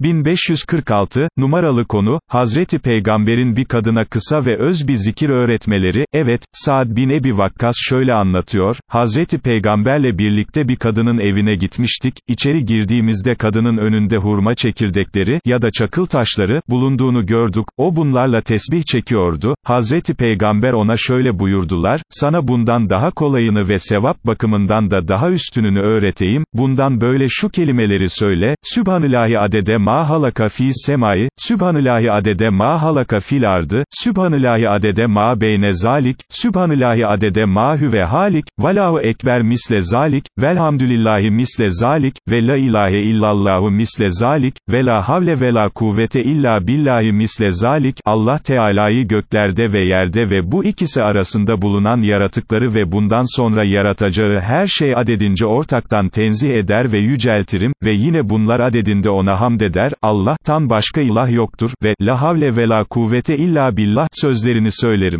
1546, numaralı konu, Hazreti Peygamber'in bir kadına kısa ve öz bir zikir öğretmeleri, evet, Saad bin Ebi Vakkas şöyle anlatıyor, Hazreti Peygamberle birlikte bir kadının evine gitmiştik, içeri girdiğimizde kadının önünde hurma çekirdekleri, ya da çakıl taşları, bulunduğunu gördük, o bunlarla tesbih çekiyordu, Hazreti Peygamber ona şöyle buyurdular, sana bundan daha kolayını ve sevap bakımından da daha üstününü öğreteyim, bundan böyle şu kelimeleri söyle, Sübhanillahi adede ma halaka fi semai, Sübhanillahi adede ma halaka fil ardı, Sübhanillahi adede ma beyne zalik, Sübhanillahi adede ma hüve halik, Valahu ekber misle zalik, velhamdülillahi misle zalik, ve la ilahe illallahu misle zalik, ve la havle ve la kuvvete illa billahi misle zalik, Allah Teala'yı göklerde ve yerde ve bu ikisi arasında bulunan yaratıkları ve bundan sonra yaratacağı her şey adedince ortaktan tenzih eder ve yüceltirim, ve yine bunlar adedinde ona hamd eder, Allah'tan başka ilah yoktur, ve, la havle ve la kuvvete illa billah, sözlerini söylerim.